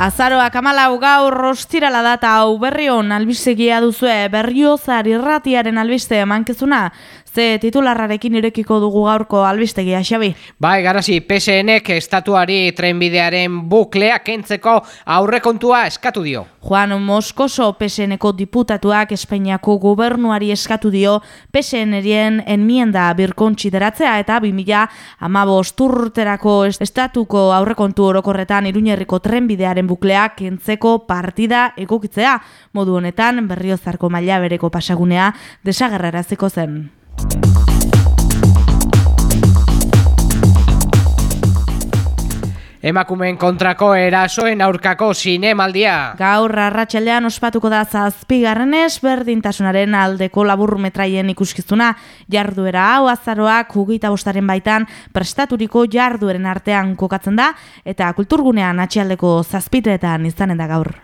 Azaroak amalau gaur rostirala data hau berrion albistegia duzue berriozar irratiaren albiste mankezuna. Ze titularrarekin irekiko dugu gaurko albistegia, Xabi? Bai, garazi, PSNek estatuari trenbidearen buklea kentzeko aurrekontua eskatu dio. Juan Moskoso PSNeko diputatuak Espainiako gobernuari eskatu dio PSNerien enmienda birkontsideratzea eta 2000 amabost urterako estatuko aurrekontu orokorretan iruñerriko trenbidearen buklea kentzeko partida egokitzea. Modu honetan berriozarko maila bereko pasagunea desagerraraziko zen. Emakumeen kontrako erasoen aurkako sinemaldia. Gaur arratsaldean ospatuko da zazpigarrenez berdintasunaren aldeko labur metraien ikuskizuna. Jarduera hau azaroak hugita bostaren baitan prestaturiko jardueren artean kokatzen da eta kulturgunean atxialdeko zazpitretan izanen da gaur.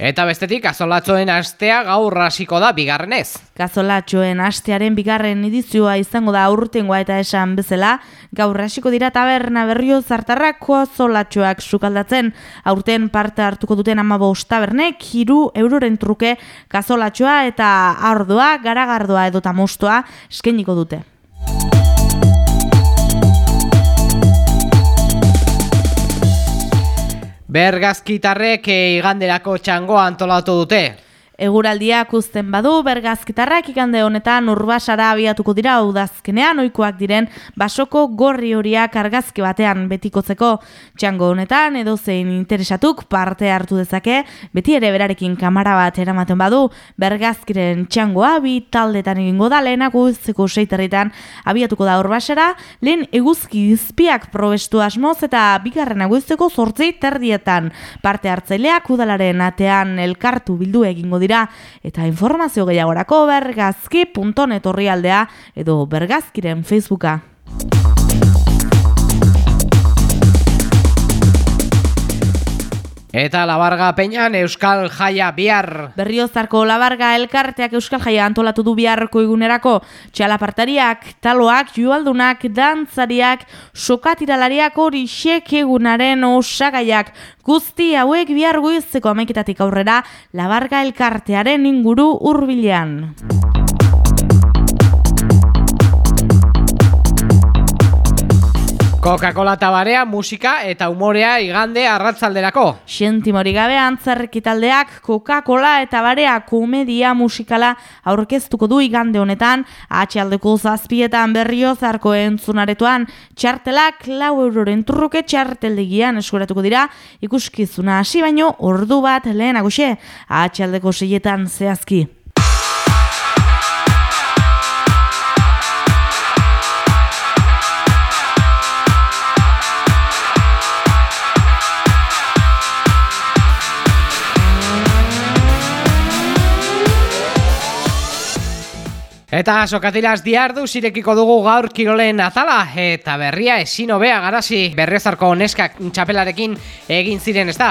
Eta bestetik, azolatzoen astea gaur hasiko da bigarrenez. Gazolatxoen astearen bigarren edizioa izango da urtengoa eta esan bezala, gaur hasiko dira taberna berrio zartarrak gazolatxoak sukaldatzen. Aurten parte hartuko duten amabost tabernek, hiru euroren truke gazolatxoa eta ardoa, garagardoa edo tamostoa eskeniko dute. Bergazkitarrek iganderako txangoa antolatu dute. Eguraldiak uzten badu, bergazkitarrak ikande honetan urbasara abiatuko dira udazkenean oikoak diren basoko gorri horiak argazki batean betikotzeko. Txango honetan edo zein interesatuk parte hartu dezake, beti ere berarekin kamara bat eramaten badu, bergazkiren txangoa bi taldetan egingo da lehenak uzteko seiterritan abiatuko da urbasara, lehen eguzki izpiak probestu asmoz eta bigarren aguzteko zortzi terdietan. Parte hartzaileak udalaren atean elkartu bildu egingo dira dira eta informazio gehiagorako bergazki.net aldea edo bergazkiren Facebooka. Eta Labarga Peñan Euskal Jaia bihar. Berriozarko Labarga elkarteak Euskal Jaia antolatu du biharko egunerako. Txalapartariak, taloak, jualdunak, dantzariak, sokatiralariak hori egunaren osagaiak. Guzti hauek bihar goizeko ameketatik aurrera Labarga elkartearen inguru hurbilean. Coca-Cola tabarea, musika eta umorea igande arratzalderako. Xentimori gabe antzerrekitaldeak Coca-Cola eta barea komedia musikala aurkeztuko du igande honetan, atxaldeko zazpietan berrio zarko entzunaretoan, txartelak lau euroren turruke txarteldegian eskuratuko dira, ikuskizuna hasi baino ordu bat lehenagoxe, atxaldeko seietan zehazki. Eta sokatilaz diardu zirekiko dugu gaur kirolen azala eta berria ezin hobea garazi berriozarko neskak txapelarekin egin ziren ez da.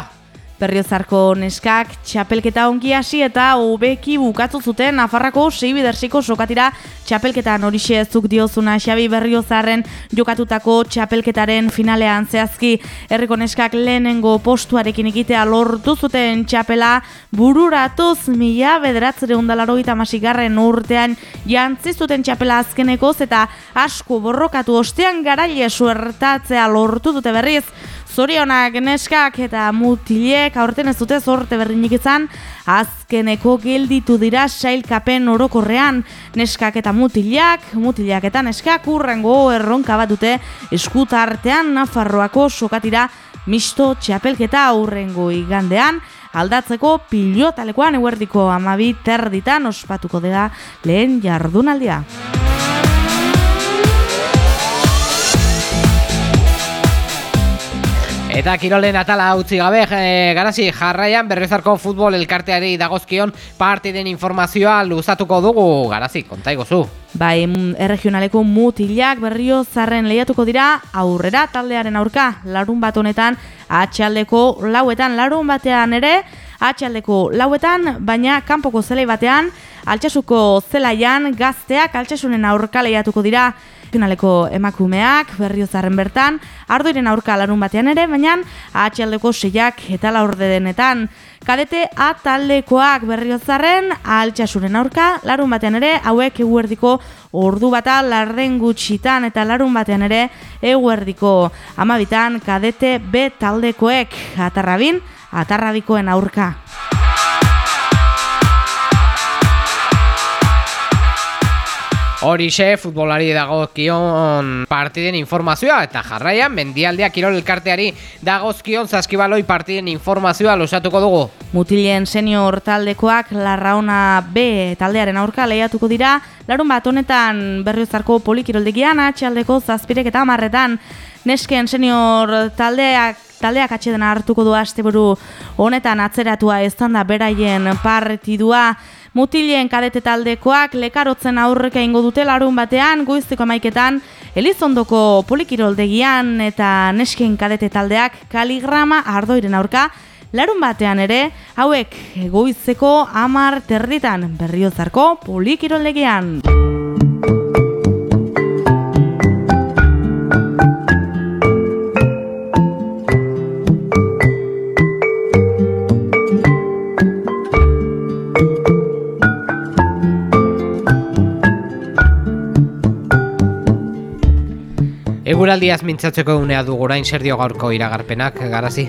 Berriozarko neskak txapelketa ongi hasi eta hobeki bukatu zuten Nafarrako sei bidersiko sokatira txapelketan horixe zuk diozuna Xabi Berriozarren jokatutako txapelketaren finalean zehazki. Herriko neskak lehenengo postuarekin egitea lortu zuten txapela. Bururatuz mila bederatzere undalaro garren urtean jantzi zuten txapela azkenekoz eta asko borrokatu ostean garaile suertatzea lortu dute berriz Zorionak neskak eta mutilek aurten ez dute zorte berdinik izan, azkeneko gelditu dira sailkapen orokorrean. Neskak eta mutilak, mutilak eta neskak urrengo erronka bat dute. Eskutartean Nafarroako sokatira misto txapelketa aurrengo igandean, aldatzeko pilotalekoan eguerdiko amabi terditan ospatuko dela lehen jardunaldia. Eta kirolen atala utzi gabe, e, garazi jarraian berrezarko futbol elkarteari dagozkion partiden informazioa luzatuko dugu, garazi, kontaigo zu. Bai, erregionaleko mutilak berrio zarren lehiatuko dira aurrera taldearen aurka, larun bat honetan, atxaldeko lauetan larun batean ere, atxaldeko lauetan, baina kanpoko zelei batean, altxasuko zelaian gazteak altxasunen aurka lehiatuko dira finaleko emakumeak berriozaren bertan, ardoiren aurka larun batean ere, baina atxaldeko seiak eta laurde denetan. Kadete A taldekoak berriozaren altxasuren aurka, larun batean ere, hauek eguerdiko ordu bata larden gutxitan eta larun batean ere, eguerdiko amabitan kadete B taldekoek atarrabin, atarrabikoen aurka. Horixe futbolari dagozkion partiden informazioa eta jarraian mendialdeak kirol elkarteari dagozkion zaskibaloi partiden informazioa losatuko dugu. Mutilen senior taldekoak Larraona B taldearen aurka lehiatuko dira, larun bat honetan berriozarko polikiroldegian atxaldeko zazpirek eta amarretan nesken senior taldeak taldeak atxeden hartuko du asteburu honetan atzeratua ez da beraien partidua Mutilen kadete taldekoak lekarotzen aurreka ingo dute larun batean, goizteko maiketan, Elizondoko polikiroldegian eta nesken kadete taldeak kaligrama ardoiren aurka, larun batean ere, hauek goizeko amar territan berriozarko polikiroldegian. Eguraldiaz mintzatzeko unea du gorain zer dio gaurko iragarpenak, garazi?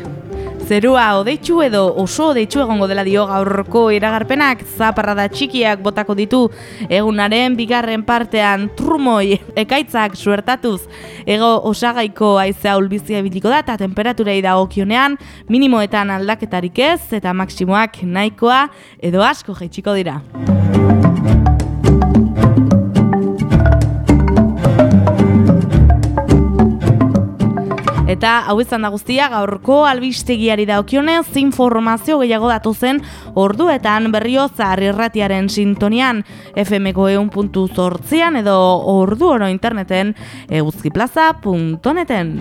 Zerua odeitzu edo oso odeitzu egongo dela dio gaurko iragarpenak. Zaparrada txikiak botako ditu egunaren bigarren partean. Trumoi ekaitzak suertatuz. Ego osagaiko aizea ulbizia biliko da eta temperaturei da okionean minimoetan aldaketarik ez eta maksimoak nahikoa edo asko jaitsiko dira. Eta hau izan da guztia gaurko albistegiari daokionez informazio gehiago datu zen orduetan berriozar irratiaren sintonian FMko eun puntu zortzian edo ordu oro interneten eguzkiplaza.neten.